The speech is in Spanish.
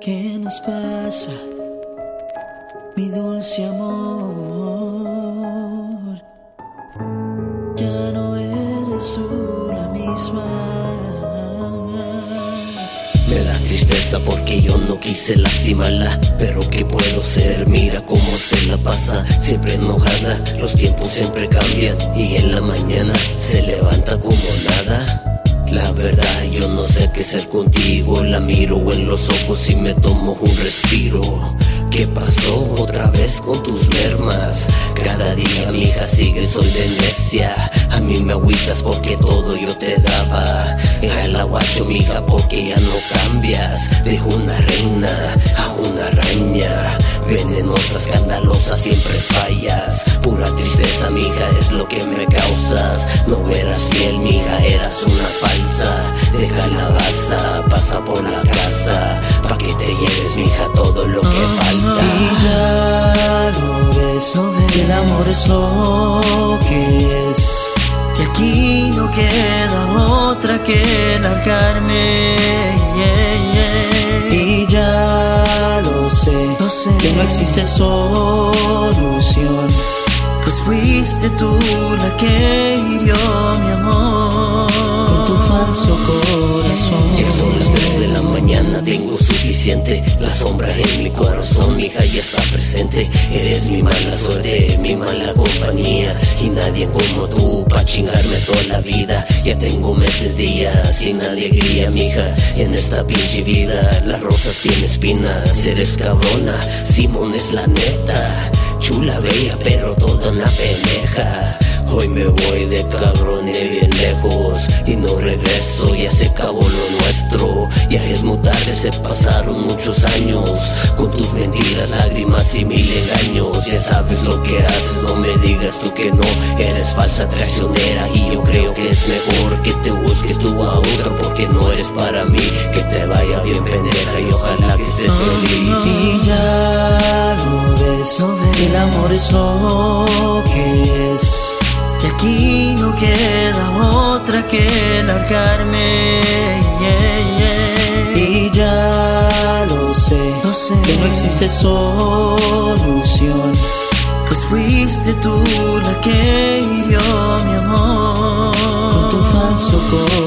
¿Qué nos pasa, mi dulce amor? Ya no eres tú la misma. Me da tristeza porque yo no quise lastimarla Pero ¿qué puedo ser? Cómo se la pasa Siempre enojada, los tiempos siempre cambian Y en la mañana se levanta como nada. La verdad yo no sé qué ser contigo La miro en los ojos y me tomo un respiro. ¿Qué pasó otra vez con tus mermas? Cada día mi hija sigue soy de necia A mí me agüitas porque todo yo te daba. El aguacho mija porque ya no cambias De una reina a una araña Venenosa, escandalosa, siempre fallas. Pura tristeza mija es lo que me causas. No eras fiel mija, eras una falsa. De calabaza, pasa por la casa. Pa' que te lleves mija todo lo que falta. Y ya lo ves, que el amor es lo que es. Y aquí no queda otra que largarme. Que no existe solución. Pues fuiste tú la que hirió mi amor con tu falso corazón. Ya son las 3 de la mañana, tengo suficiente La sombra en mi corazón, mi hija ya está Eres mi mala suerte, mi mala compañía. Y nadie como tú pa' chingarme toda la vida. Ya tengo meses, días, sin alegría, mija. En esta pinche vida, las rosas tienen espinas Eres cabrona, Simón es la neta. Chula, bella, pero toda una pendeja. Hoy me voy de cabrón de bien lejos. Y no regreso, ya se acabó lo nuestro. Ya es muy tarde, se pasaron muchos años. Con tus mentiras, lágrimas y mil engaños. Ya sabes lo que haces, no me digas tú que no eres falsa traicionera. Y yo creo que es mejor que te busques tú a otra porque no eres para mí. Que te vaya bien, pendeja, y ojalá que estés feliz. Y ya lo ves, que el amor es lo que es. Y aquí no queda otra que que no existe solución. Pues fuiste tú la que hirió mi amor con tu falso corazón.